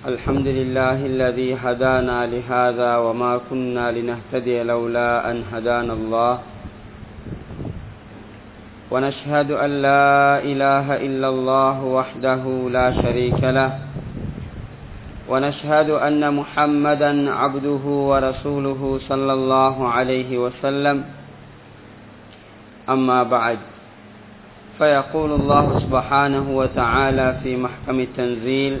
الحمد لله الذي هدانا لهذا وما كنا لنهتدي لولا أن هدانا الله. ونشهد أن لا إله إلا الله وحده لا شريك له. ونشهد أن محمدا عبده ورسوله صلى الله عليه وسلم. أما بعد فيقول الله سبحانه وتعالى في محكم التنزيل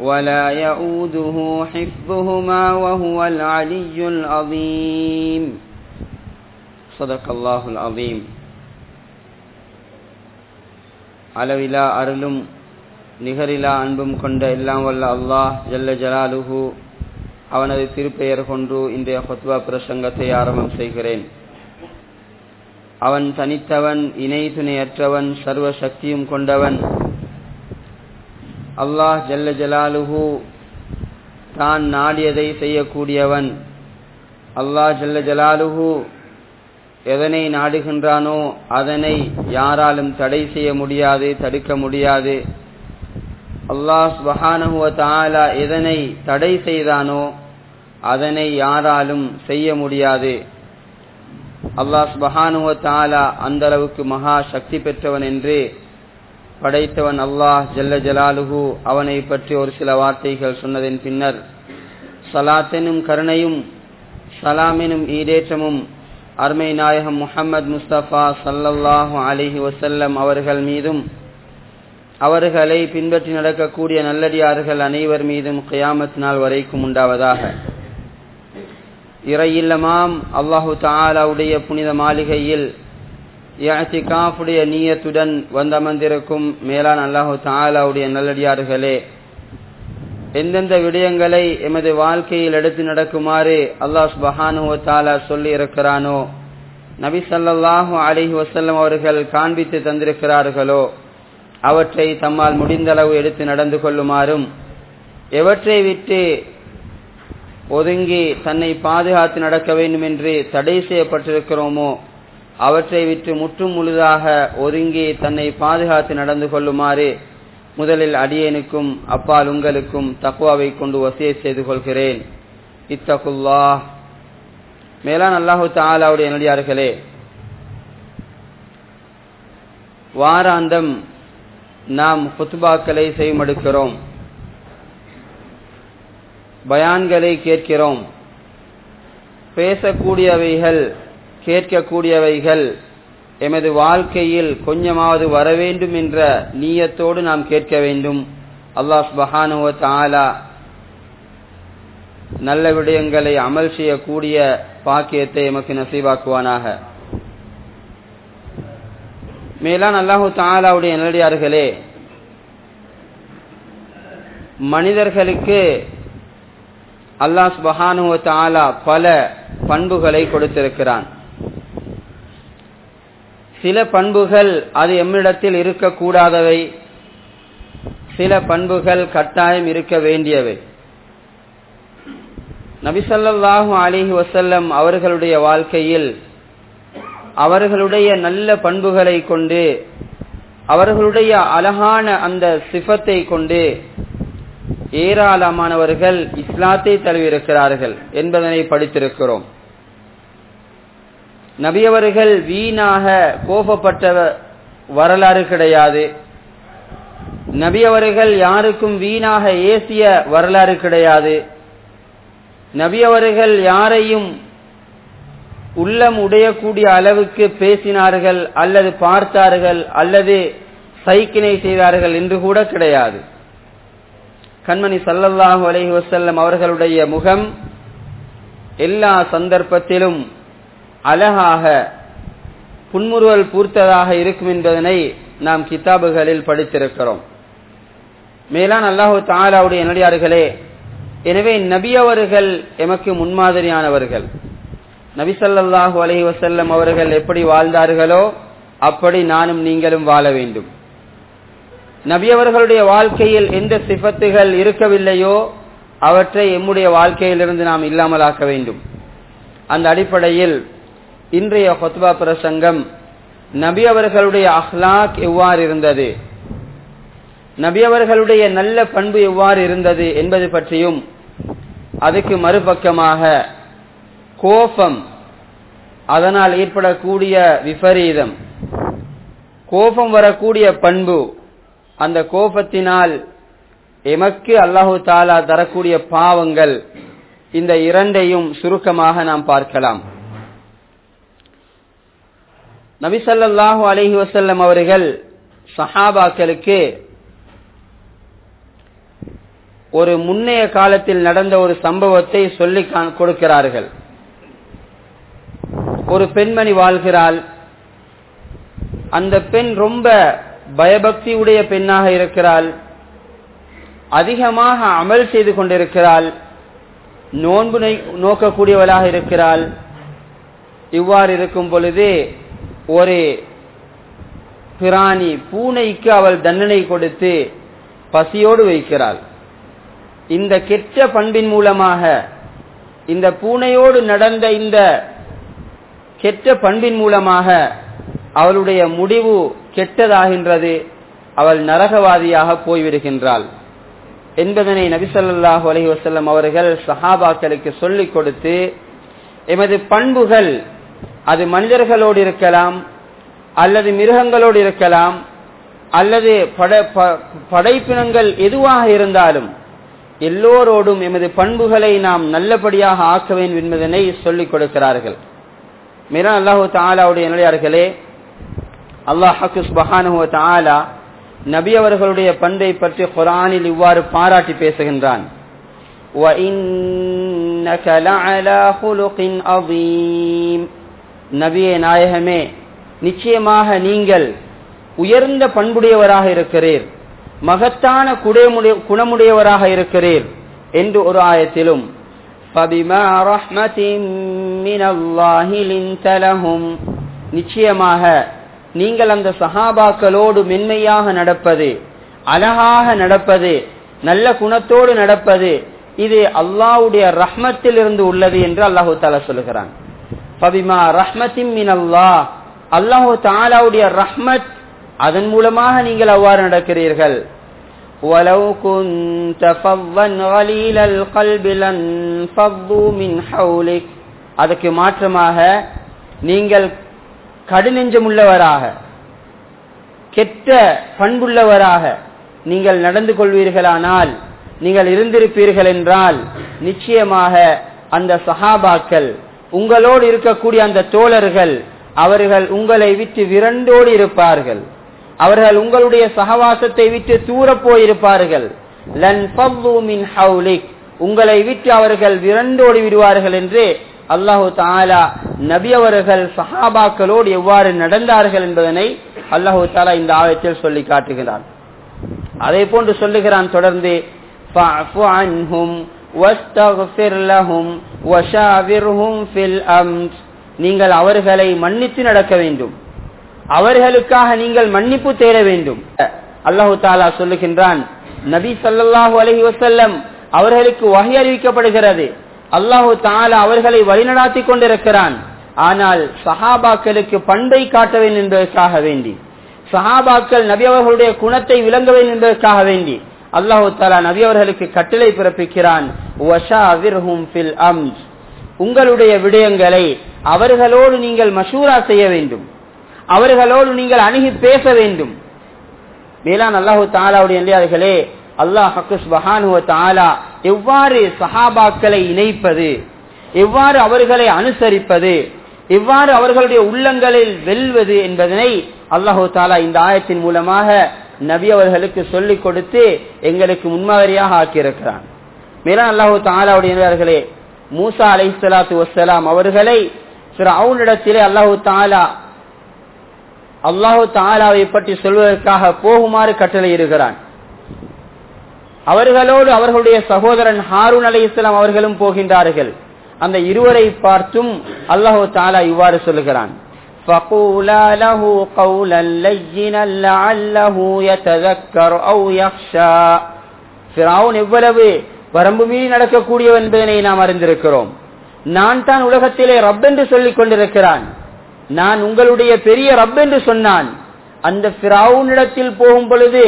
ولا يؤوده حفظهما وهو العلي العظيم صدق الله العظيم அளவிலா அருளும் நிகரிலா அன்பும் கொண்ட எல்லாம் வல்ல அல்லாஹ் ஜல்ல ஜலாலுஹு அவனது திருப்பெயர் கொண்டு இன்றைய ஹொத்வா பிரசங்கத்தை ஆரம்பம் செய்கிறேன் அவன் தனித்தவன் இணை துணையற்றவன் சர்வ சக்தியும் கொண்டவன் அல்லாஹ் ஜல்ல ஜலாலுஹு தான் நாடியதை செய்யக்கூடியவன். அல்லாஹ் ஜல்ல ஜலாலுஹு எதனை நாடுகின்றானோ அதனை யாராலும் தடை செய்ய முடியாது தடுக்க முடியாது. அல்லாஹ் சுபஹானஹுவ தாலா எதனை தடை செய்தானோ அதனை யாராலும் செய்ய முடியாது. அல்லாஹ் சுபஹானுவ தாலா அந்த அளவுக்கு மகா சக்தி பெற்றவன் என்று படைத்தவன் அல்லாஹ் ஜல்ல ஜலாலுஹு. அவனை பற்றி ஒரு சில வார்த்தைகள் சொன்னதன் பின்னர் சலாத்தெனும் கருணையும் சலாமெனும் ஈடேற்றமும் அருமை நாயகம் முஹம்மது முஸ்தபா சல்லல்லாஹு அலிஹி வசல்லம் அவர்கள் மீதும் அவர்களை பின்பற்றி நடக்கக்கூடிய நல்லடியார்கள் அனைவர் மீதும் கியாமத் நாள் வரைக்கும் உண்டாவதாக. இறையில்லமாம் அல்லாஹு தாலாவுடைய புனித மாளிகையில் காஃபுடைய நீயத்துடன் வந்தமர்ந்திருக்கும் மேலான் அல்லாஹு தாலாவுடைய நல்லடியார்களே எந்தெந்த விடயங்களை எமது வாழ்க்கையில் எடுத்து நடக்குமாறு அல்லாஹ் சுபஹானு தாலா சொல்லி இருக்கிறானோ நபி சல்லாஹூ அலிஹி வசல்லம் அவர்கள் காண்பித்து தந்திருக்கிறார்களோ அவற்றை தம்மால் முடிந்தளவு எடுத்து நடந்து கொள்ளுமாறும் எவற்றை விட்டு ஒதுங்கி தன்னை பாதுகாத்து நடக்க வேண்டும் என்று தடை செய்யப்பட்டிருக்கிறோமோ அவற்றை விட்டு முற்றும் முழுதாக ஒதுங்கி தன்னை பாதுகாத்து நடந்து கொள்ளுமாறு முதலில் அடியேனுக்கும் அப்பால் உங்களுக்கும் தக்குவாவை கொண்டு வசிய செய்து கொள்கிறேன். இத்தகுல்லா மேலான் அல்லாஹு தாலாவுடைய நடிகார்களே வாராந்தம் நாம் குத்துபாக்களை செய்மடுக்கிறோம் பயான்களை கேட்கிறோம். பேசக்கூடியவைகள் கேட்கக்கூடியவைகள். எமது வாழ்க்கையில் கொஞ்சமாவது வரவேண்டும் என்ற நீயத்தோடு நாம் கேட்க வேண்டும். அல்லாஹ் சுபஹானுவ தாலா நல்ல விடயங்களை அமல் செய்யக்கூடிய பாக்கியத்தை எமக்கு நசீவாக்குவானாக. மேலான் அல்லாஹு தாலாவுடைய நல்லடியார்களே மனிதர்களுக்கு அல்லாஹ் சுபஹானுவ தாலா பல பண்புகளை கொடுத்திருக்கிறான். சில பண்புகள் அது எம்மிடத்தில் இருக்கக்கூடாதவை. சில பண்புகள் கட்டாயம் இருக்க வேண்டியவை. நபிசல்லாஹு அலிஹி வசல்லம் அவர்களுடைய வாழ்க்கையில் அவர்களுடைய நல்ல பண்புகளை கொண்டு அவர்களுடைய அழகான அந்த சிஃபத்தை கொண்டு ஏராளமானவர்கள் இஸ்லாத்தை தழுவியிருக்கிறார்கள் என்பதனை படித்திருக்கிறோம். நபியவர்கள் வீணாக கோபப்பட்ட வரலாறு கிடையாது. நபியவர்கள் யாருக்கும் வீணாக ஏசிய வரலாறு கிடையாது. நபியவர்கள் யாரையும் உள்ளம் உடையக்கூடிய அளவுக்கு பேசினார்கள் அல்லது பார்த்தார்கள் அல்லது சைக்கினை செய்தார்கள் என்று கூட கிடையாது. கண்மணி சல்லல்லாஹு அலஹி வசல்லம் அவர்களுடைய முகம் எல்லா சந்தர்ப்பத்திலும் அழகாக புன்முறுவல் பூர்த்ததாக இருக்கும் என்பதனை நாம் கிதாபுகளில் படித்திருக்கிறோம். மேலான் அல்லாஹு தாலாவுடைய நடிகார்களே எனவே நபி அவர்கள் எமக்கு முன்மாதிரியானவர்கள். நபிசல்லாஹு அலஹி வசல்லம் அவர்கள் எப்படி வாழ்ந்தார்களோ அப்படி நானும் நீங்களும் வாழ வேண்டும். நபி அவர்களுடைய வாழ்க்கையில் எந்த சிபத்துகள் இருக்கவில்லையோ அவற்றை எம்முடைய வாழ்க்கையிலிருந்து நாம் இல்லாமலாக்க வேண்டும். அந்த அடிப்படையில் இன்றைய ஹொத்பா பிரசங்கம் நபி அவர்களுடைய அஹ்லாக் எவ்வாறு இருந்தது? நபி அவர்களுடைய நல்ல பண்பு எவ்வாறு இருந்தது என்பது பற்றியும் அதுக்கு மறுபக்கமாக கோபம் அதனால் ஏற்படக்கூடிய விபரீதம் கோபம் வரக்கூடிய பண்பு அந்த கோபத்தினால் எமக்கு அல்லாஹு தாலா தரக்கூடிய பாவங்கள் இந்த இரண்டையும் சுருக்கமாக நாம் பார்க்கலாம். நபிசல்லாஹு அலஹி வசல்லம் அவர்கள் சஹாபாக்களுக்கு ஒரு முன்னைய காலத்தில் நடந்த ஒரு சம்பவத்தை சொல்லி கொடுக்கிறார்கள். ஒரு பெண்மணி வாழ்கிறாள். அந்த பெண் ரொம்ப பயபக்தி உடைய பெண்ணாக இருக்கிறாள். அதிகமாக அமல் செய்து கொண்டிருக்கிறாள். நோன்பு நோக்கக்கூடியவளாக இருக்கிறாள். இவ்வாறு இருக்கும் பொழுது ஒரு பிராணி பூனைக்கு அவள் தண்டனை கொடுத்து பசியோடு வைக்கிறாள். இந்த கெட்ட பண்பின் மூலமாக இந்த பூனையோடு நடந்த இந்த கெட்ட பண்பின் மூலமாக அவளுடைய முடிவு கெட்டதாகின்றது. அவள் நரகவாதியாக போய்விடுகின்றாள். என்பதனை நபிசல்லாஹு அலஹி வசல்லம் அவர்கள் சஹாபாக்களுக்கு சொல்லிக் கொடுத்து எமது பண்புகள் அது மனிதர்களோடு இருக்கலாம் அல்லது மிருகங்களோடு இருக்கலாம் அல்லது படைப்பினங்கள் எதுவாக இருந்தாலும் எல்லோரோடும் எமது பண்புகளை நாம் நல்லபடியாக ஆக்க வேண்டும் என்பதனை சொல்லிக் கொடுக்கிறார்கள். மீரா அல்லாஹு தாலாவுடைய நிலையார்களே அல்லாஹு சுபஹானு தாலா நபி அவர்களுடைய பண்பை பற்றி குரானில் இவ்வாறு பாராட்டி பேசுகின்றான். நபியே நாயகமே நிச்சயமாக நீங்கள் உயர்ந்த பண்புடையவராக இருக்கிறீர் மகத்தான குணமுடையவராக இருக்கிறீர் என்று ஒரு ஆயத்திலும் நிச்சயமாக நீங்கள் அந்த சஹாபாக்களோடு மென்மையாக நடப்பது அழகாக நடப்பது நல்ல குணத்தோடு நடப்பது இது அல்லாவுடைய ரஹ்மத்தில் இருந்து உள்ளது என்று அல்லாஹு தாலா சொல்லுகிறான். பபிமா ரஹ்மத்தின் மின் அல்லாஹ் அல்லாஹு தாலாவுடைய ரஹ்மத் அதன் மூலமாக நீங்கள் அவ்வாறு நடக்கிறீர்கள் ولو كنت فظا غليل القلب لانفضوا من حولك அதுக்கு மாற்றமாக நீங்கள் கடுநெஞ்சமுள்ளவராக கெட்ட பண்புள்ளவராக நீங்கள் நடந்து கொள்வீர்களானால் நீங்கள் இருந்திருப்பீர்கள் என்றால் நிச்சயமாக அந்த சஹாபாக்கள் உங்களோடு இருக்கக்கூடிய அந்த தோழர்கள் அவர்கள் உங்களை விட்டு விரண்டோடு இருப்பார்கள். அவர்கள் உங்களுடைய சகவாசத்தை விட்டு தூரப் போயிருப்பார்கள். உங்களை விட்டு அவர்கள் விரண்டோடி விடுவார்கள் என்று அல்லாஹு தாலா நபி அவர்கள் சஹாபாக்களோடு எவ்வாறு நடந்தார்கள் என்பதனை அல்லாஹு தாலா இந்த ஆயத்தில் சொல்லி காட்டுகிறார் அதே போன்று சொல்லுகிறான் தொடர்ந்து நீங்கள் அவர்களை மன்னித்து நடக்க வேண்டும். அவர்களுக்காக நீங்கள் மன்னிப்பு தேட வேண்டும். அல்லாஹு தாலா சொல்லுகின்றான் நபி சல்லாஹூ அலஹி வசல்லம் அவர்களுக்கு வகை அறிவிக்கப்படுகிறது. அல்லாஹு தாலா அவர்களை வழிநடாத்தி கொண்டிருக்கிறான். ஆனால் சஹாபாக்களுக்கு பண்பை காட்ட வேண்டும் என்பதற்காக வேண்டி சஹாபாக்கள் நபி அவர்களுடைய குணத்தை விளங்க வேண்டும் என்பதற்காக வேண்டி அல்லாஹு தாலா நபி அவர்களுக்கு கட்டளை பிறப்பிக்கிறான் உங்களுடைய விடயங்களை அவர்களோடு நீங்கள் மஷூரா செய்ய வேண்டும். அவர்களோடு நீங்கள் அணுகி பேச வேண்டும். மேலான் அல்லாஹு தாலாவுடைய நிலையாளர்களே அல்லாஹ் ஹக்குஸ்பஹானுவ தாலா எவ்வாறு சஹாபாக்களை இணைப்பது எவ்வாறு அவர்களை அனுசரிப்பது எவ்வாறு அவர்களுடைய உள்ளங்களில் வெல்வது என்பதனை அல்லாஹு தாலா இந்த ஆயத்தின் மூலமாக நபி அவர்களுக்கு சொல்லிக் கொடுத்து எங்களுக்கு முன்மாதிரியாக ஆக்கியிருக்கிறான். மேலும் அல்லாஹு தாலாவுடையவர்களே மூசா அலை சலாத்து வசலாம் அவர்களை அவனிடத்திலே அல்லாஹு தாலா அல்லாஹு தாலாவை பற்றி சொல்வதற்காக போகுமாறு கட்டளை இருக்கிறான் அவர்களோடு அவர்களுடைய சகோதரன் ஹாரூன் அலி இஸ்லாம் அவர்களும் போகின்றார்கள். அந்த இருவரை பார்த்தும் அல்லாஹு தாலா இவ்வாறு சொல்லுகிறான். فقولا له قولا لينا لعله يتذكر او يخشى ஃபிரௌன் எவ்வளவு வரம்பு மீறி நடக்கக்கூடியவன் என்பதனை நாம் அறிந்திருக்கிறோம் நான் தான் உலகத்திலே ரப் என்று சொல்லிக் கொண்டிருக்கிறான் நான் உங்களுடைய பெரிய ரப் என்று சொன்னான் அந்த ஃபிரௌனிடத்தில் போகும் பொழுது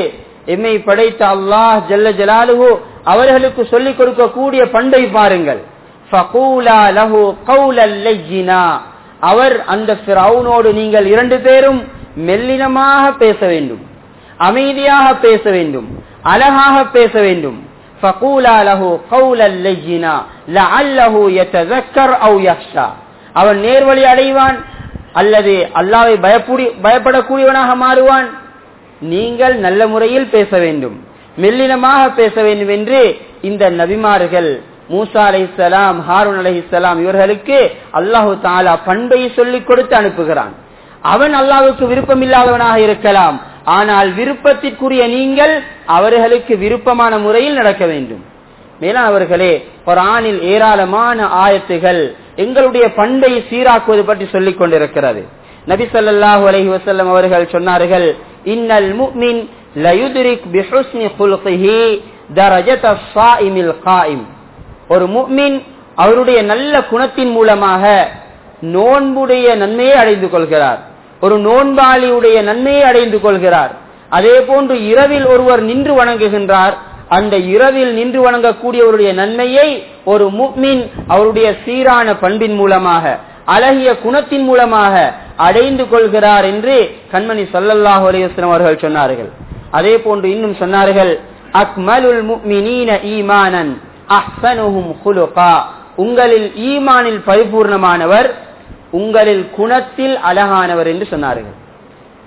எம்மை படைத்த அல்லாஹ் ஜல்ல ஜலாலுஹு அவர்களுக்கு சொல்லிக் கொடுக்கக்கூடிய பண்பை பாருங்கள் அவர் அந்த ஃபிரௌனோடு நீங்கள் இரண்டு பேரும் மெல்லினமாக பேச வேண்டும் அமைதியாக பேச வேண்டும் அழகாக பேச வேண்டும். அவன் நேர்வழி அடைவான் அல்லது அல்லாவை பயப்படி பயப்படக்கூடியவனாக மாறுவான். நீங்கள் நல்ல முறையில் பேச வேண்டும் மெல்லினமாக பேச வேண்டும் என்று இந்த நபிமார்கள் மூசா அலை இஸ்லாம் ஹாரூன் அலி இஸ்லாம் இவர்களுக்கு அல்லாஹு தாலா பண்பை சொல்லிக் கொடுத்து அனுப்புகிறான். அவன் அல்லாவுக்கு விருப்பம் இல்லாதவனாக இருக்கலாம். ஆனால் விருப்பத்திற்குரிய நீங்கள் அவர்களுக்கு விருப்பமான முறையில் நடக்க வேண்டும். மேலும் அவர்களே குரானில் ஏராளமான ஆயத்துகள் எங்களுடைய பண்பை சீராக்குவது பற்றி சொல்லிக் கொண்டிருக்கிறது. நபி சொல்லாஹு அலஹி வசல்லம் அவர்கள் சொன்னார்கள் இன்னல் முக்மின் லயுத்ரிக் பிஹுஸ்னி குல்கிஹி தரஜத காயிம். ஒரு முக்மின் அவருடைய நல்ல குணத்தின் மூலமாக நோன்புடைய நன்மையை அடைந்து கொள்கிறார். ஒரு நோன்பாளியுடைய நன்மையை அடைந்து கொள்கிறார். அதே போன்று இரவில் ஒருவர் நின்று வணங்குகின்றார். அந்த இரவில் நின்று வணங்கக்கூடியவருடைய நன்மையை ஒரு முக்மின் அவருடைய சீரான பண்பின் மூலமாக அழகிய குணத்தின் மூலமாக அடைந்து கொள்கிறார் என்று கண்மணி சல்லல்லாஹு அலையம் அவர்கள் சொன்னார்கள். அதே போன்று இன்னும் சொன்னார்கள் அக்மலுல் முக்மினீன ஈமானன். அஹ்சனுஹும் ஹுலுகா. உங்களில் ஈமானில் பரிபூர்ணமானவர் உங்களில் குணத்தில் அழகானவர் என்று சொன்னார்கள்.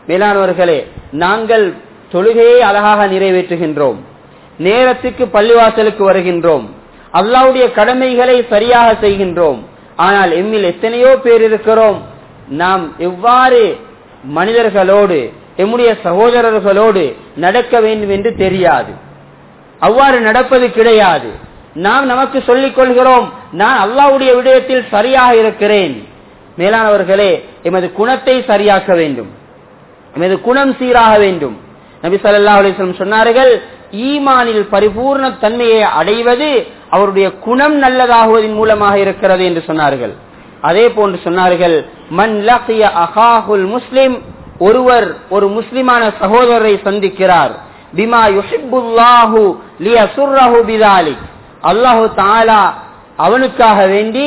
மேலானவர்களே நாங்கள் தொழுகையை அழகாக நிறைவேற்றுகின்றோம். நேரத்துக்கு பள்ளிவாசலுக்கு வருகின்றோம். அல்லாவுடைய கடமைகளை சரியாக செய்கின்றோம். ஆனால் எம்மில் எத்தனையோ பேர் இருக்கிறோம். நாம் எவ்வாறு மனிதர்களோடு எம்முடைய சகோதரர்களோடு நடக்க வேண்டும் என்று தெரியாது. அவ்வாறு நடப்பது கிடையாது. நாம் நமக்கு சொல்லிக் கொள்கிறோம் நான் அல்லாவுடைய விடயத்தில் சரியாக இருக்கிறேன். மேலானவர்களே எமது குணத்தை சரியாக்க வேண்டும். எமது குணம் சீராக வேண்டும். நபி சல்லா அலிஸ்லம் சொன்னார்கள் ஈமானில் பரிபூர்ண தன்மையை அடைவது அவருடைய குணம் நல்லதாகுவதன் மூலமாக இருக்கிறது என்று சொன்னார்கள். அதே போன்று சொன்னார்கள் மன் லக்கிய அகாஹுல் முஸ்லிம் ஒருவர் ஒரு முஸ்லிமான சகோதரரை சந்திக்கிறார். பிமா யுஹிபுல்லாஹு லியசுர்ரஹு பிதாலிக். அல்லாஹு தாலா அவனுக்காக வேண்டி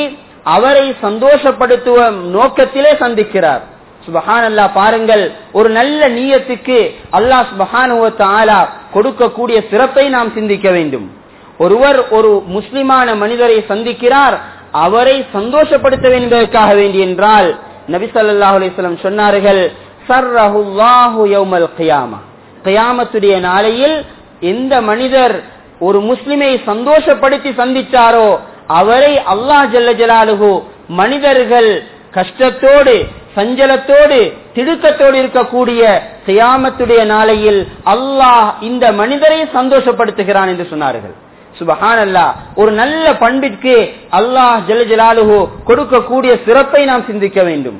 அவரை சந்தோஷப்படுத்துவ நோக்கத்திலே சந்திக்கிறார். சுபஹான் அல்லா பாருங்கள் ஒரு நல்ல நீயத்துக்கு அல்லாஹ் சுபஹானுவ கொடுக்கக்கூடிய சிறப்பை நாம் சிந்திக்க வேண்டும். ஒருவர் ஒரு முஸ்லிமான மனிதரை சந்திக்கிறார் அவரை சந்தோஷப்படுத்த வேண்டியதற்காக வேண்டி என்றால் நபி சல்லாஹ் அலிஸ்லம் சொன்னார்கள் சர்ரஹுல்லாஹு யௌமல் கியாமா. கியாமத்துடைய நாளையில் எந்த மனிதர் ஒரு முஸ்லிமை சந்தோஷப்படுத்தி சந்திச்சாரோ அவரை அல்லாஹ் ஜல்ல ஜலாலுகு மனிதர்கள் கஷ்டத்தோடு சஞ்சலத்தோடு திடுக்கத்தோடு இருக்கக்கூடிய செய்யாமத்துடைய நாளையில் அல்லாஹ் இந்த மனிதரை சந்தோஷப்படுத்துகிறான் என்று சொன்னார்கள். சுபஹான் அல்லா ஒரு நல்ல பண்பிற்கு அல்லாஹ் ஜல ஜலாலுகு கொடுக்கக்கூடிய சிறப்பை நாம் சிந்திக்க வேண்டும்.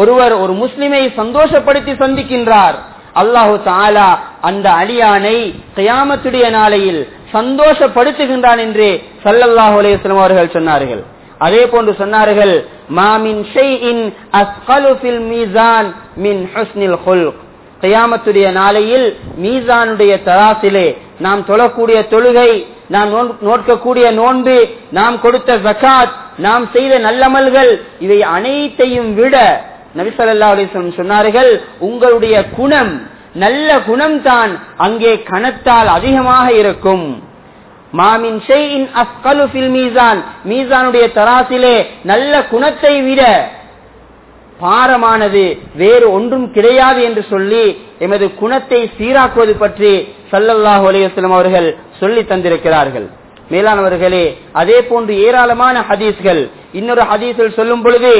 ஒருவர் ஒரு முஸ்லிமை சந்தோஷப்படுத்தி சந்திக்கின்றார் அல்லாஹு தாலா அந்த அடியானை கயாமத்துடைய நாளையில் சந்தோஷப்படுத்துகின்றான் என்று சல்லல்லாஹு அலேஸ்லம் அவர்கள் சொன்னார்கள். அதே போன்று சொன்னார்கள் மாமின் ஷைஇன் அஸ்கலு ஃபில் மீசான் மின் ஹஸ்னில் ஹுல்க். கையாமத்துடைய நாளையில் மீசானுடைய தராசிலே நாம் தொழக்கூடிய தொழுகை நாம் நோக்கக்கூடிய நோன்பு நாம் கொடுத்த ஜக்காத் நாம் செய்த நல்லமல்கள் இவை அனைத்தையும் விட நபிசல்லா அலிஸ்லம் சொன்னார்கள் உங்களுடைய குணம் நல்ல குணம்தான் அங்கே கணத்தால் அதிகமாக இருக்கும். மாமின் ஷெய்இன் அஸ்கலு ஃபில் மீசான். மீசானுடைய தராசிலே நல்ல குணத்தை விட பாரமானது வேறு ஒன்றும் கிடையாது என்று சொல்லி எமது குணத்தை சீராக்குவது பற்றி சல்லல்லாஹு அலையம் அவர்கள் சொல்லி தந்திருக்கிறார்கள். மேலானவர்களே அதே போன்று ஏராளமான ஹதீஸ்கள். இன்னொரு ஹதீஸில் சொல்லும் பொழுது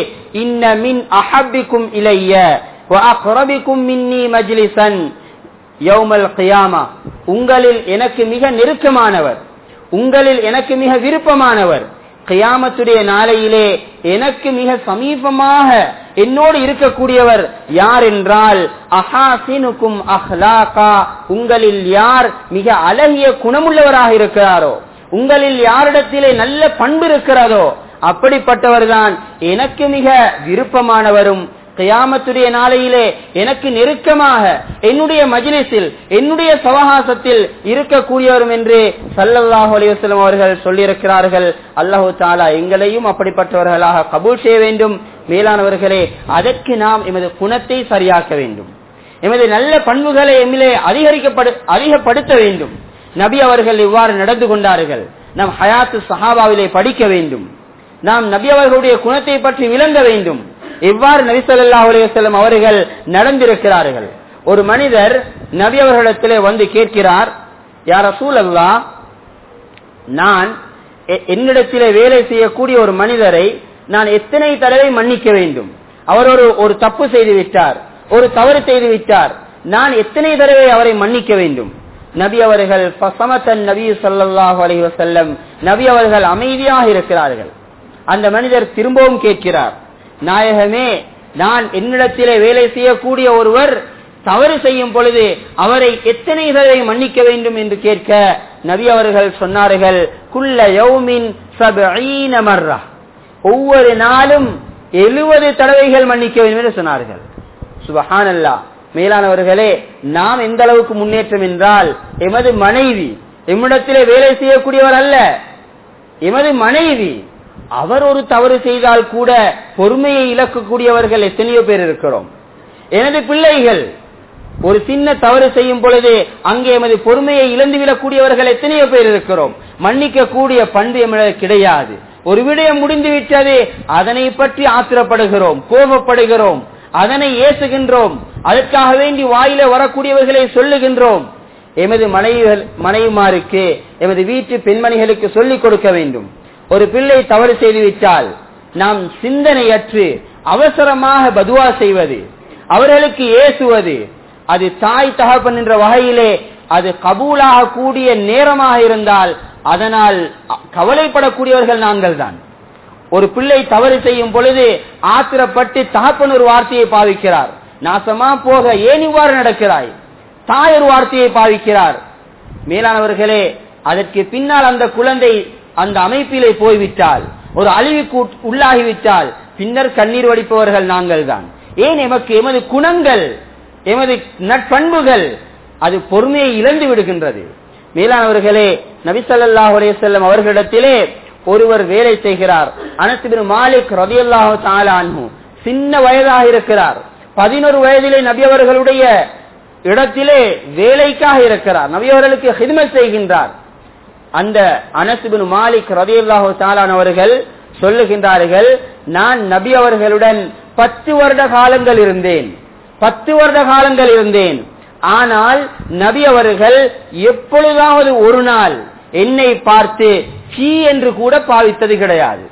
இன்ன மின் அஹபிக்கும் இலைய மின்னி மஜ்லிசன் யௌமல் கியாமா. உங்களில் எனக்கு மிக நெருக்கமானவர். உங்களில் எனக்கு மிக விருப்பமானவர். கியாமத்துடைய நாளையிலே எனக்கு மிக சமீபமாக என்னோடு இருக்கக்கூடியவர் யார் என்றால் அஹாசினுக்கும் அஹ்லாகா உங்களில் யார் மிக அழகிய குணமுள்ளவராக இருக்கிறாரோ உங்களில் யாரிடத்திலே நல்ல பண்பு இருக்கிறதோ அப்படிப்பட்டவர்தான் எனக்கு மிக விருப்பமானவரும் கியாமத்துடைய நாளையிலே எனக்கு நெருக்கமாக என்னுடைய மஜிலிஸில் என்னுடைய சவகாசத்தில் இருக்கக்கூடியவரும் என்று சல்லல்லாஹு அலைவசலம் அவர்கள் சொல்லியிருக்கிறார்கள். அல்லாஹு தாலா எங்களையும் அப்படிப்பட்டவர்களாக கபூல் செய்ய வேண்டும். மேலானவர்களே அதற்கு நாம் எமது குணத்தை சரியாக்க வேண்டும். எமது நல்ல பண்புகளை எம்மிலே அதிகரிக்கப்படு அதிகப்படுத்த வேண்டும். நபி அவர்கள் இவ்வாறு நடந்து கொண்டார்கள். நாம் ஹயாத்து சஹாபாவிலே படிக்க வேண்டும். நாம் நபி அவர்களுடைய குணத்தை பற்றி விளங்க வேண்டும். இவ்வாறு நபி சொல்லா அலையம் அவர்கள் நடந்திருக்கிறார்கள். ஒரு மனிதர் நபி அவர்களிடத்திலே வந்து கேட்கிறார் யார சூழல்லா நான் என்னிடத்திலே வேலை செய்யக்கூடிய ஒரு மனிதரை நான் எத்தனை தடவை மன்னிக்க வேண்டும்? அவர் ஒரு ஒரு தப்பு செய்து விட்டார் ஒரு தவறு செய்து விட்டார் நான் எத்தனை தடவை அவரை மன்னிக்க வேண்டும்? நபி அவர்கள் நபி சொல்லாஹு அலி வசல்லம் நபி அவர்கள் அமைதியாக இருக்கிறார்கள். அந்த மனிதர் திரும்பவும் கேட்கிறார் நாயகமே நான் என்னிடத்திலே வேலை செய்யக்கூடிய ஒருவர் தவறு செய்யும் பொழுது அவரை எத்தனை தடவை மன்னிக்க வேண்டும் என்று கேட்க நபி அவர்கள் சொன்னார்கள் குல்ல யௌமின் ஒவ்வொரு நாளும் எழுபது தடவைகள் மன்னிக்க வேண்டும் என்று சொன்னார்கள். சுபஹான் அல்லா மேலானவர்களே நாம் எந்த அளவுக்கு முன்னேற்றம் என்றால் எமது மனைவி எம்மிடத்திலே வேலை செய்யக்கூடியவர் அல்ல. எமது மனைவி அவர் ஒரு தவறு செய்தால் கூட பொறுமையை இழக்கக்கூடியவர்கள் எத்தனையோ பேர் இருக்கிறோம். எனது பிள்ளைகள் ஒரு சின்ன தவறு செய்யும் பொழுது அங்கே எமது பொறுமையை இழந்துவிடக்கூடியவர்கள் எத்தனையோ பேர் இருக்கிறோம். மன்னிக்க கூடிய பண்பு எமது கிடையாது. ஒரு விடயம் முடிந்து விட்டது அதனை பற்றி ஆத்திரப்படுகிறோம் கோபப்படுகிறோம் அதனை ஏசுகின்றோம் அதற்காக வேண்டி வாயில வரக்கூடியவர்களை சொல்லுகின்றோம். எமது மனைவிகள் மனைவிமாருக்கு எமது வீட்டு பெண்மணிகளுக்கு சொல்லிக் கொடுக்க வேண்டும். ஒரு பிள்ளை தவறு செய்துவிட்டால் நாம் சிந்தனையற்று அவசரமாக பதுவா செய்வது அவர்களுக்கு ஏசுவது அது தாய் தகப்பன் என்ற வகையிலே அது கபூலாக கூடிய நேரமாக இருந்தால் அதனால் கவலைப்படக்கூடியவர்கள் நாங்கள் தான் ஒரு பிள்ளை தவறு செய்யும் பொழுது ஆத்திரப்பட்டு தகப்பன் ஒரு வார்த்தையை பாவிக்கிறார். நாசமா போக ஏன் இவ்வாறு நடக்கிறாய்? தாய் ஒரு வார்த்தையை பாவிக்கிறார். மேலானவர்களே அதற்கு பின்னால் அந்த குழந்தை அந்த அமைப்பிலே போய்விட்டால் ஒரு அழிவுக்கு உள்ளாகிவிட்டால் பின்னர் கண்ணீர் வடிப்பவர்கள் நாங்கள் தான் ஏன் எமக்கு எமது குணங்கள் எமது நட்பண்புகள் அது பொறுமையை இழந்து விடுகின்றது? மேலானவர்களே நபிசல்லாஹ் செல்லம் அவர்களிடத்திலே ஒருவர் வேலை செய்கிறார். அனசுபின் மாலிக் ரதியல்லாஹு தாலான்ஹு சின்ன வயதாக இருக்கிறார். பதினொரு வயதிலே நபி அவர்களுடைய இடத்திலே வேலைக்காக இருக்கிறார். நபி அவர்களுக்கு ஹிதமத் செய்கின்றார். அந்த அனசுபின் மாலிக் ரதியுல்லாஹு தாலான் அவர்கள் சொல்லுகின்றார்கள் நான் நபி அவர்களுடன் பத்து வருட காலங்கள் இருந்தேன். பத்து வருட காலங்கள் இருந்தேன். ஆனால் நபி அவர்கள் எப்பொழுதாவது ஒரு நாள் என்னை பார்த்து சீ என்று கூட பாவித்தது கிடையாது.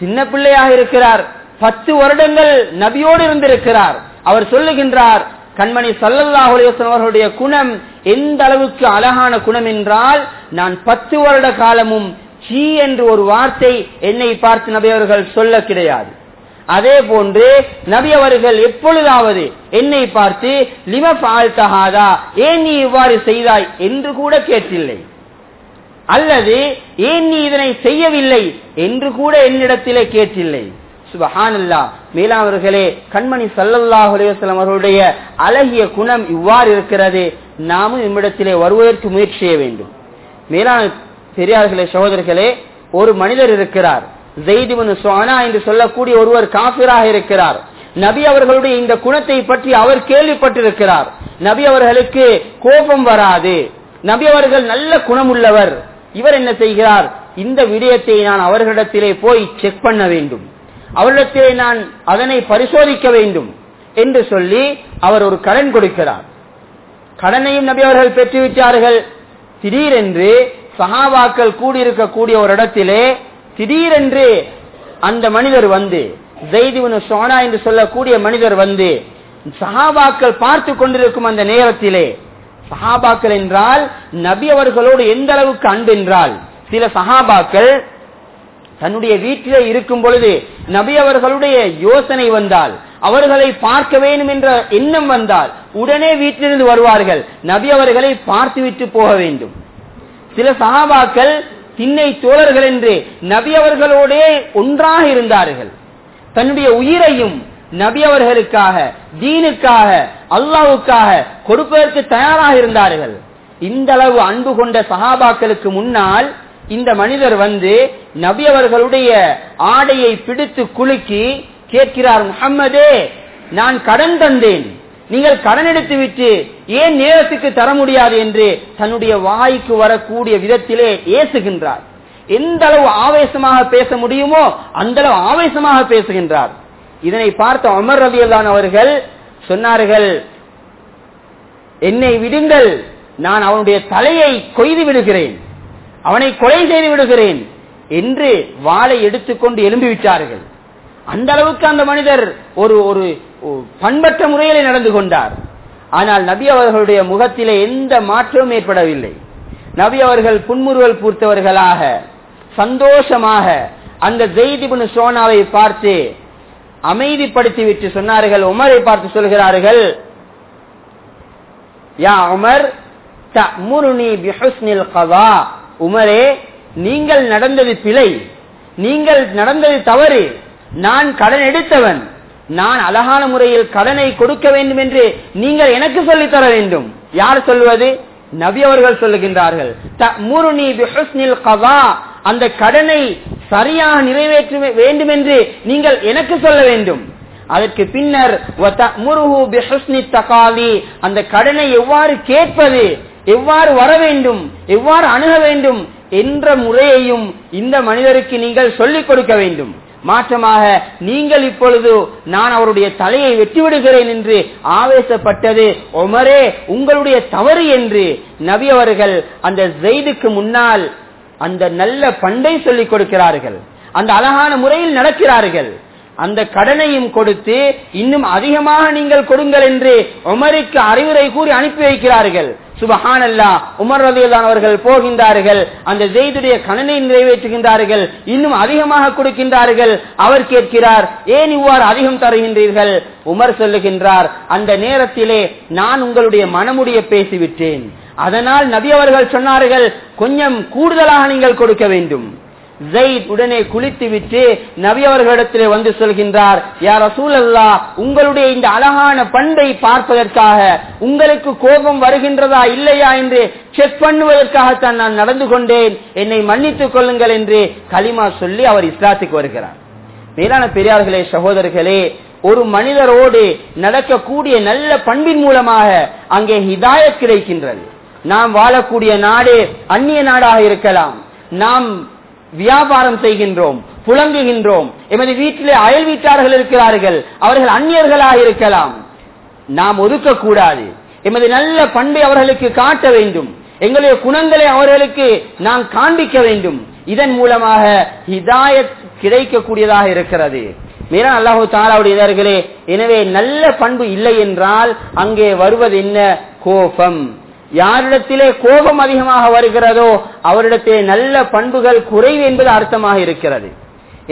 சின்ன பிள்ளையாக இருக்கிறார். பத்து வருடங்கள் நபியோடு இருந்திருக்கிறார். அவர் சொல்லுகின்றார் கண்மணி சல்லல்லாஹுலேசன் அவர்களுடைய குணம் எந்த அளவுக்கு அழகான குணம் என்றால் நான் பத்து வருட காலமும் சீ என்று ஒரு வார்த்தை என்னை பார்த்து நபி அவர்கள் சொல்ல கிடையாது. அதே போன்று நபி அவர்கள் எப்பொழுதாவது என்னை பார்த்து லிம தகாதா ஏன் நீ இவ்வாறு செய்தாய்? என்று கூட கேட்டில்லை. அல்லது ஏன் நீ இதனை செய்யவில்லை? என்று கூட என்னிடத்திலே கேட்டில்லை. சுபஹானல்லா. மேலாவர்களே கண்மணி சல்லல்லாஹு அலைவசம் அவர்களுடைய அழகிய குணம் இவ்வாறு இருக்கிறது. நாமும் இம்மிடத்திலே வருவதற்கு முயற்சி செய்ய வேண்டும். மேலான பெரியார்களே சகோதரர்களே ஒரு மனிதர் இருக்கிறார். ஜெய்திபனு சுவானா என்று சொல்லக்கூடிய ஒருவர் காபிராக இருக்கிறார். நபி அவர்களுடைய இந்த குணத்தை பற்றி அவர் கேள்விப்பட்டிருக்கிறார். நபி அவர்களுக்கு கோபம் வராது. நபி அவர்கள் நல்ல குணமுள்ளவர். இவர் என்ன செய்கிறார்? இந்த விடயத்தை நான் அவர்களிடத்திலே போய் செக் பண்ண வேண்டும். அவரிடத்திலே நான் அதனை பரிசோதிக்க வேண்டும் என்று சொல்லி அவர் ஒரு கடன் கொடுக்கிறார். கடனையும் நபி அவர்கள் பெற்றுவிட்டார்கள். திடீரென்று சகாபாக்கள் கூடியிருக்கக்கூடிய ஒரு இடத்திலே திடீரென்று அந்த மனிதர் வந்து ஜெய்திவனு சோனா என்று சொல்லக்கூடிய மனிதர் வந்து சஹாபாக்கள் பார்த்து கொண்டிருக்கும் அந்த நேரத்திலே சஹாபாக்கள் என்றால் நபி அவர்களோடு எந்த அளவுக்கு அன்பு என்றால் சில சஹாபாக்கள் தன்னுடைய வீட்டிலே இருக்கும் பொழுது நபி அவர்களுடைய யோசனை வந்தால் அவர்களை பார்க்க வேண்டும் என்ற எண்ணம் வந்தால் உடனே வீட்டிலிருந்து வருவார்கள். நபி அவர்களை பார்த்துவிட்டு போக வேண்டும். சில சகாபாக்கள் திண்ணை தோழர்கள் என்று நபி அவர்களோட ஒன்றாக இருந்தார்கள். தன்னுடைய உயிரையும் நபி அவர்களுக்காக தீனுக்காக அல்லாவுக்காக கொடுப்பதற்கு தயாராக இருந்தார்கள். இந்த அளவு அன்பு கொண்ட சகாபாக்களுக்கு முன்னால் இந்த மனிதர் வந்து நபி அவர்களுடைய ஆடையை பிடித்து குலுக்கி கேட்கிறார் முகம்மதே நான் கடன் தந்தேன். நீங்கள் கடன் எடுத்து விட்டு ஏன் நேரத்துக்கு தர முடியாது? என்று தன்னுடைய வாய்க்கு வரக்கூடிய விதத்திலே ஏசுகின்றார். எந்த அளவு ஆவேசமாக பேச முடியுமோ அந்த அளவு ஆவேசமாக பேசுகின்றார். இதனை பார்த்த அமர் ரவியல்லான் அவர்கள் சொன்னார்கள் என்னை விடுங்கள் நான் அவனுடைய தலையை கொய்து விடுகிறேன். அவனை கொலை செய்து விடுகிறேன் என்று வாளை எடுத்துக்கொண்டு எழும்பி விட்டார்கள் அந்த அளவுக்கு அந்த மனிதர் ஒரு ஒரு பண்பற்ற முறையிலே நடந்து கொண்டார். ஆனால் நபி அவர்களுடைய முகத்திலே எந்த மாற்றமும் ஏற்படவில்லை. நபி அவர்கள் புன்முறுவல் பூர்த்தவர்களாக சந்தோஷமாக அந்த ஜெய்திபுன் சோனாவை பார்த்து அமைதிப்படுத்திவிட்டு சொன்னார்கள் உமரை பார்த்து சொல்கிறார்கள் யா உமர் தமுருனி பிஹுஸ்னில் கவா உமரே நீங்கள் நடந்தது பிழை. நீங்கள் நடந்தது தவறு. நான் கடன் எடுத்தவன். நான் அழகான முறையில் கடனை கொடுக்க வேண்டும் என்று நீங்கள் எனக்கு சொல்லித் தர வேண்டும். யார் சொல்வது? நபி அவர்கள் சொல்லுகின்றார்கள். அந்த கடனை சரியாக நிறைவேற்ற வேண்டும் என்று நீங்கள் எனக்கு சொல்ல வேண்டும். அதற்கு பின்னர் அந்த கடனை எவ்வாறு கேட்பது? எவ்வாறு வர வேண்டும் எவ்வாறு அணுக வேண்டும் என்ற முறையையும் இந்த மனிதருக்கு நீங்கள் சொல்லிக் கொடுக்க வேண்டும். மாற்றமாக நீங்கள் இப்பொழுது நான் அவருடைய தலையை வெட்டிவிடுகிறேன் என்று ஆவேசப்பட்டது ஒமரே உங்களுடைய தவறு என்று நபி அவர்கள் அந்த ஜெய்துக்கு முன்னால் அந்த நல்ல பண்டை சொல்லிக் கொடுக்கிறார்கள். அந்த அழகான முறையில் நடக்கிறார்கள். அந்த கடனையும் கொடுத்து இன்னும் அதிகமாக நீங்கள் கொடுங்கள் என்று உமருக்கு அறிவுரை கூறி அனுப்பி வைக்கிறார்கள். சுபஹானல்லா. உமர் ரதியல்லான் அவர்கள் போகின்றார்கள். அந்த ஜெய்துடைய கடனை நிறைவேற்றுகின்றார்கள். இன்னும் அதிகமாக கொடுக்கின்றார்கள். அவர் கேட்கிறார் ஏன் இவ்வாறு அதிகம் தருகின்றீர்கள்? உமர் சொல்லுகின்றார் அந்த நேரத்திலே நான் உங்களுடைய மனமுடைய பேசிவிட்டேன். அதனால் நபி அவர்கள் சொன்னார்கள் கொஞ்சம் கூடுதலாக நீங்கள் கொடுக்க வேண்டும். ஜெயித் உடனே குளித்து விட்டு நபி அவர்களிடத்திலே வந்து சொல்கின்றார் யார் சூழல்லா உங்களுடைய இந்த அழகான பண்பை பார்ப்பதற்காக உங்களுக்கு கோபம் வருகின்றதா இல்லையா என்று செக் பண்ணுவதற்காகத்தான் நான் நடந்து கொண்டேன். என்னை மன்னித்துக் கொள்ளுங்கள் என்று கலிமா சொல்லி அவர் இஸ்லாத்துக்கு வருகிறார். மேலான பெரியார்களே சகோதரர்களே ஒரு மனிதரோடு நடக்கக்கூடிய நல்ல பண்பின் மூலமாக அங்கே ஹிதாயத் கிடைக்கின்றது. நாம் வாழக்கூடிய நாடு அந்நிய நாடாக இருக்கலாம். நாம் வியாபாரம் செய்கின்றோம் புலங்குகின்றோம் எமது வீட்டிலே அயல் வீட்டார்கள் இருக்கிறார்கள். அவர்கள் அந்நியர்களாக இருக்கலாம். நாம் ஒதுக்கக்கூடாது. எமது நல்ல பண்பை அவர்களுக்கு காட்ட வேண்டும். எங்களுடைய குணங்களை அவர்களுக்கு நாம் காண்பிக்க வேண்டும். இதன் மூலமாக ஹிதாயத் கிடைக்கக்கூடியதாக இருக்கிறது. மீரா அல்லாஹு தாலாவுடையவர்களே எனவே நல்ல பண்பு இல்லை என்றால் அங்கே வருவது என்ன கோபம். யாரிடத்திலே கோபம் அதிகமாக வருகிறதோ அவரிடத்திலே நல்ல பண்புகள் குறைவு என்பது அர்த்தமாக இருக்கிறது.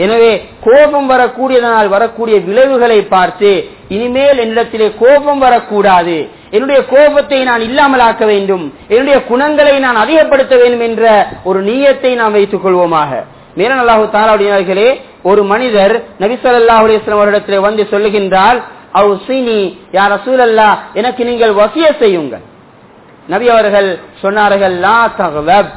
எனவே கோபம் வரக்கூடியதனால் வரக்கூடிய விளைவுகளை பார்த்து இனிமேல் என்னிடத்திலே கோபம் வரக்கூடாது. என்னுடைய கோபத்தை நான் இல்லாமலாக்க வேண்டும். என்னுடைய குணங்களை நான் அதிகப்படுத்த வேண்டும் என்ற ஒரு நீயத்தை நாம் வைத்துக் கொள்வோமாக. மீரன் அல்லாஹு தாலாவுடையவர்களே ஒரு மனிதர் நபிசல்லாஹு அலிஸ்லாம் அவரிடத்திலே வந்து சொல்லுகின்றால் அவ் சீனி யார் அசூல் அல்லா எனக்கு நீங்கள் வசிய செய்யுங்கள். நபி அவர்கள் சொன்னார்கள் லா தகவப்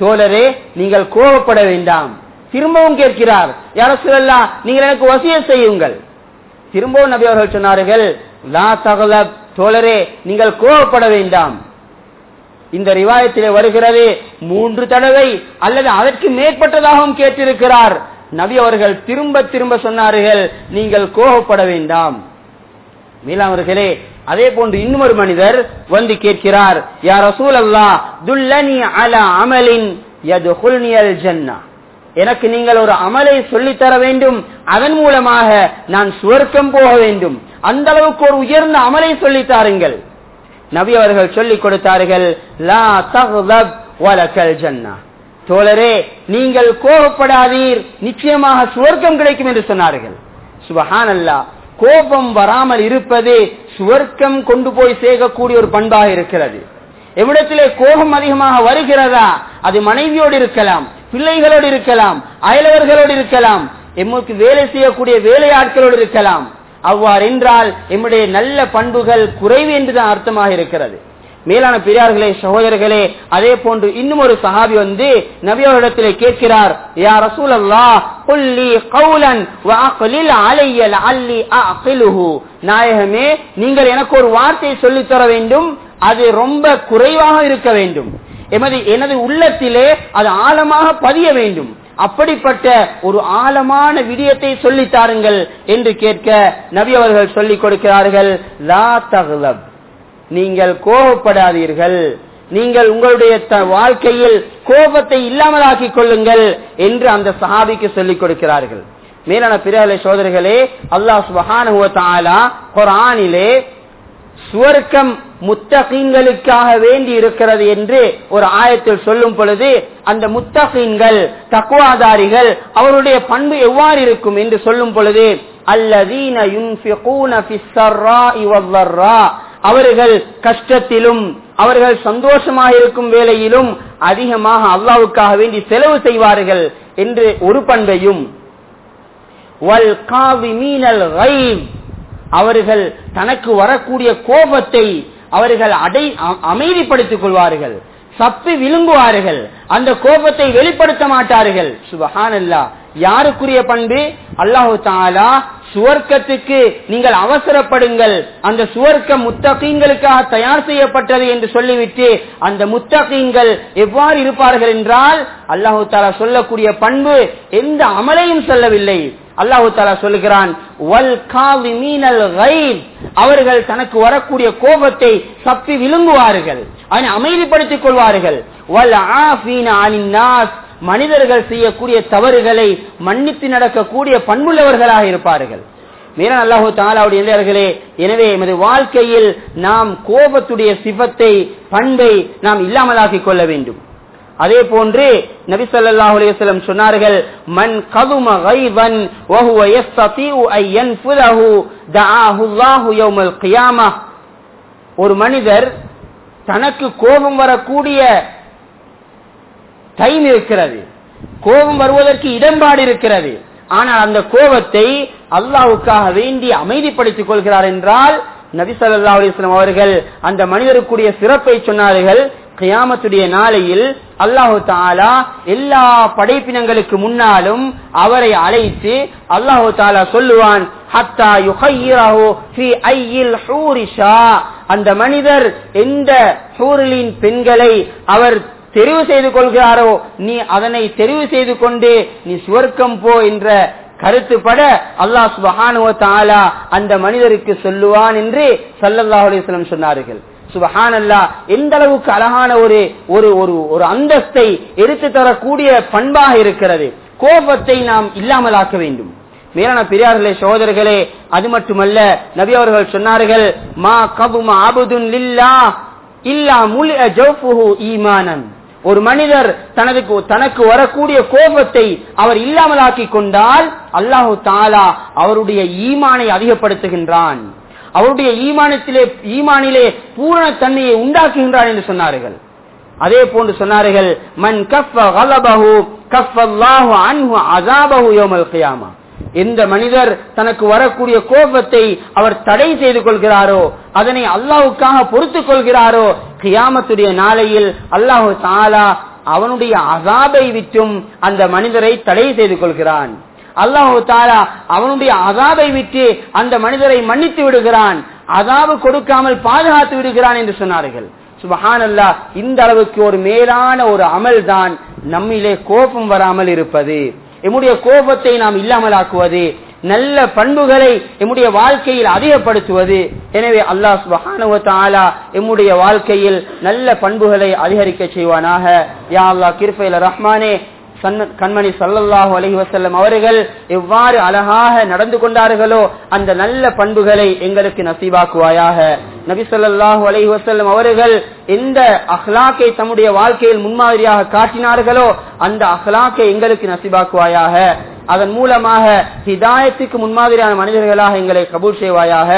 தோழரே நீங்கள் கோபப்பட வேண்டாம். திரும்பவும் கேட்கிறார் யார சொல்லலாம் நீங்கள் எனக்கு வசிய செய்யுங்கள். திரும்பவும் நபி அவர்கள் சொன்னார்கள் லா தோழரே நீங்கள் கோபப்பட வேண்டாம். இந்த ரிவாயத்திலே வருகிறது மூன்று தடவை அல்லது அதற்கு மேற்பட்டதாகவும் கேட்டிருக்கிறார். நபி அவர்கள் திரும்ப திரும்ப சொன்னார்கள் நீங்கள் கோபப்பட வேண்டாம். மீளாமர்களே அதே போன்று இன்னும் ஒரு மனிதர் வந்து கேட்கிறார் யார் ரசூல் அல்லா துல்லனி அல அமலின் ஜன்னா. எனக்கு நீங்கள் ஒரு அமலை சொல்லித் தர வேண்டும். அதன் மூலமாக நான் சுவர்க்கம் போக வேண்டும். அந்த அளவுக்கு ஒரு உயர்ந்த அமலை சொல்லித்தாருங்கள் நபி அவர்கள் சொல்லிக் கொடுத்தார்கள் லா தகுதப் வலக்கல் ஜன்னா. தோழரே நீங்கள் கோபப்படாதீர். நிச்சயமாக சுவர்க்கம் கிடைக்கும் என்று சொன்னார்கள். சுபஹான் அல்லா கோபம் வராமல் இருப்பது சுவர்க்கம் கொண்டு போய் சேர்க்கக்கூடிய ஒரு பண்பாக இருக்கிறது. எவ்விடத்திலே கோபம் அதிகமாக வருகிறதா அது மனைவியோடு இருக்கலாம் பிள்ளைகளோடு இருக்கலாம் அயலவர்களோடு இருக்கலாம் எம்முக்கு வேலை செய்யக்கூடிய வேலையாட்களோடு இருக்கலாம். அவ்வாறு என்றால் எம்முடைய நல்ல பண்புகள் குறைவு என்றுதான் அர்த்தமாக இருக்கிறது. மேலான பெரியார்களே சகோதரர்களே அதே போன்று இன்னும் ஒரு சஹாபி வந்து நபி அவரிடத்திலே கேட்கிறார் யா ரசூல் அல்லா கௌலன் நாயகமே நீங்கள் எனக்கு ஒரு வார்த்தை சொல்லி தர வேண்டும் அது ரொம்ப குறைவாக இருக்க வேண்டும். எமது எனது உள்ளத்திலே அது ஆழமாக பதிய வேண்டும். அப்படிப்பட்ட ஒரு ஆழமான விடயத்தை சொல்லி தாருங்கள் என்று கேட்க நபி அவர்கள் சொல்லிக் கொடுக்கிறார்கள் லா தகுலப். நீங்கள் கோபப்படாதீர்கள். நீங்கள் உங்களுடைய வாழ்க்கையில் கோபத்தை இல்லாமலாக்கிக் கொள்ளுங்கள் என்று அந்த சஹாபிக்கு சொல்லிக் கொடுக்கிறார்கள். மேலான பிறகு சோதரிகளே அல்லாஹ் சுபஹானுவத்தாலா குரானிலே சுவர்க்கம் முத்தகீன்களுக்காக வேண்டி இருக்கிறது என்று ஒரு ஆயத்தில் சொல்லும் பொழுது அந்த முத்தகீன்கள் தக்குவாதாரிகள் அவருடைய பண்பு எவ்வாறு இருக்கும் என்று சொல்லும் பொழுது அல்லதீன அவர்கள் கஷ்டத்திலும் அவர்கள் சந்தோஷமாக இருக்கும் வேலையிலும் அதிகமாக அல்லாவுக்காக வேண்டி செலவு செய்வார்கள் என்று ஒரு பண்பையும். அவர்கள் தனக்கு வரக்கூடிய கோபத்தை அவர்கள் அடை அமைதிப்படுத்திக் கொள்வார்கள். சப்பி விழுங்குவார்கள். அந்த கோபத்தை வெளிப்படுத்த மாட்டார்கள். சுபஹான் அல்லா யாருக்குரிய பண்பு? அல்லாஹு தாலா சுவர்க்கத்துக்கு நீங்கள் அவசரப்படுங்கள். அந்த சுவர்க்கம் முத்தகீங்களுக்காக தயார் செய்யப்பட்டது என்று சொல்லிவிட்டு அந்த முத்தகீங்கள் எவ்வாறு இருப்பார்கள் என்றால் அல்லாஹு தாலா சொல்லக்கூடிய பண்பு எந்த அமலையும் சொல்லவில்லை. அல்லாஹு தாலா சொல்லுகிறான் அவர்கள் தனக்கு வரக்கூடிய கோபத்தை சப்பி விழுங்குவார்கள். அமைதிப்படுத்திக் கொள்வார்கள். மனிதர்கள் செய்யக்கூடிய தவறுகளை மன்னித்து நடக்கக்கூடிய பண்புள்ளவர்களாக இருப்பார்கள். மீரன் அல்லாஹு தாலாவுடைய இளைஞர்களே எனவே எமது வாழ்க்கையில் நாம் கோபத்துடைய சிவத்தை பண்பை நாம் இல்லாமலாக்கிக் கொள்ள வேண்டும். அதே போன்று நபி ஸல்லல்லாஹு சொன்னார்கள் மன் கதும கைவன் வஹுவ ஒரு மனிதர் தனக்கு கோபம் வரக்கூடிய டைம் இருக்கிறது. கோபம் வருவதற்கு இடம்பாடு இருக்கிறது. ஆனால் அந்த கோபத்தை அல்லாவுக்காக வேண்டி அமைதிப்படுத்திக் கொள்கிறார் என்றால் நபிசல்லா அலிஸ்லாம் அவர்கள் அந்த மனிதருக்குரிய சிறப்பை சொன்னார்கள். கியாமத்துடைய நாளையில் அல்லாஹு தாலா எல்லா படைப்பினங்களுக்கு முன்னாலும் அவரை அழைத்து அல்லாஹு தாலா சொல்லுவான் ஹத்தா அந்த மனிதர் எந்த சூரலின் பெண்களை அவர் தெரிவு செய்து கொள்கிறாரோ நீ அதனை தெரிவு செய்து கொண்டு நீ சுவர்க்கம் போ என்ற கருத்துப்பட அல்லாஹ் சுபஹானுவ தாலா அந்த மனிதருக்கு சொல்லுவான் என்று சல்லல்லாஹ் அலிஸ்லம் சொன்னார்கள். சுபஹான் அல்லா எந்த அளவுக்கு அழகான ஒரு ஒரு ஒரு ஒரு அந்தஸ்தை எடுத்து தரக்கூடிய பண்பாக இருக்கிறது. கோபத்தை நாம் இல்லாமலாக்க வேண்டும். மேலான பெரியார்களே சோதர்களே அது மட்டுமல்ல நபி அவர்கள் சொன்னார்கள் மா கபுமா அபுதுன் இல்லா இல்லா முல் ஈமானன். ஒரு மனிதர் தனது தனக்கு வரக்கூடிய கோபத்தை அவர் இல்லாமலாக்கி கொண்டால் அல்லாஹு தாலா அவருடைய ஈமானை அதிகப்படுத்துகின்றான். அவருடைய ஈமானத்திலே ஈமானிலே பூரண தன்மையை உண்டாக்குகின்றான் என்று சொன்னார்கள். அதே போன்று சொன்னார்கள் மன் கஃப எந்த மனிதர் தனக்கு வரக்கூடிய கோபத்தை அவர் தடை செய்து கொள்கிறாரோ அதனை அல்லாவுக்காக பொறுத்துக் கொள்கிறாரோ கியாமத்துடைய நாளையில் அல்லாஹு தாலா அவனுடைய அசாபை விற்றும் அந்த மனிதரை தடை செய்து கொள்கிறான். அல்லாஹு தாலா அவனுடைய அதாபை விட்டு அந்த மனிதரை மன்னித்து விடுகிறான். அதாபு கொடுக்காமல் பாதுகாத்து விடுகிறான் என்று சொன்னார்கள். சுபஹானல்லா இந்த அளவுக்கு ஒரு மேலான ஒரு அமல் தான் நம்மிலே கோபம் வராமல் இருப்பது. எம்முடைய கோபத்தை நாம் இல்லாமலாக்குவது. நல்ல பண்புகளை எம்முடைய வாழ்க்கையில் அதிகப்படுத்துவது. எனவே அல்லாஹ் சுபஹானஹு எம்முடைய வாழ்க்கையில் நல்ல பண்புகளை அதிகரிக்க செய்வானாக. யா அல்லா கிருஃபைல ரஹ்மானே கண்மணி சல்லல்லாஹு அலஹி வசல்லம் அவர்கள் எவ்வாறு அழகாக நடந்து கொண்டார்களோ அந்த நல்ல பண்புகளை எங்களுக்கு நசீபாக்குவாயாக. நபி சொல்லாஹு அலஹி வசல்லம் அவர்கள் எந்த அஹ்லாக்கை தம்முடைய வாழ்க்கையில் முன்மாதிரியாக காட்டினார்களோ அந்த அஹ்லாக்கை எங்களுக்கு நசீபாக்குவாயாக. அதன் மூலமாக ஹிதாயத்துக்கு முன்மாதிரியான மனிதர்களாக எங்களை கபூர் செய்வாயாக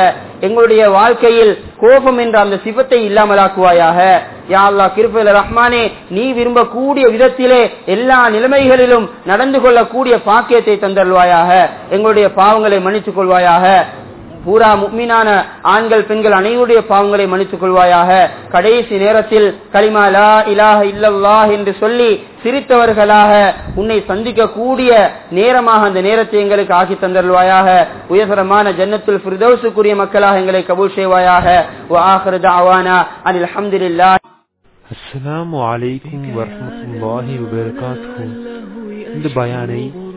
எங்களுடைய வாழ்க்கையில் கோபம் என்ற அந்த சிவத்தை இல்லாமலாக்குவாயாக. யா அல்லாஹ் ரஹ்மானே நீ விரும்பக்கூடிய விதத்திலே எல்லா நிலைமைகளிலும் நடந்து கொள்ளக்கூடிய பாக்கியத்தை தந்தருவாயாக எங்களுடைய பாவங்களை மன்னித்துக் கொள்வாயாக. பூரா முக்மீனான ஆண்கள் பெண்கள் அனைவருடைய பாவங்களை மன்னித்துக் கொள்வாயாக. கடைசி நேரத்தில் கலிமா லா இலாஹ இல்லல்லாஹ் என்று சொல்லி சிரித்தவர்களாக உன்னை சந்திக்க கூடிய நேரமாக அந்த நேரத்தை எங்களுக்கு ஆக்கி தந்தருவாயாக உயர்தரமான ஜன்னத்துல் ஃபிர்தௌஸுக்குரிய மக்களாக எங்களை கபூல் செய்வாயாக. அனில் ஹம்துலில்லாஹ் இந்த பயானை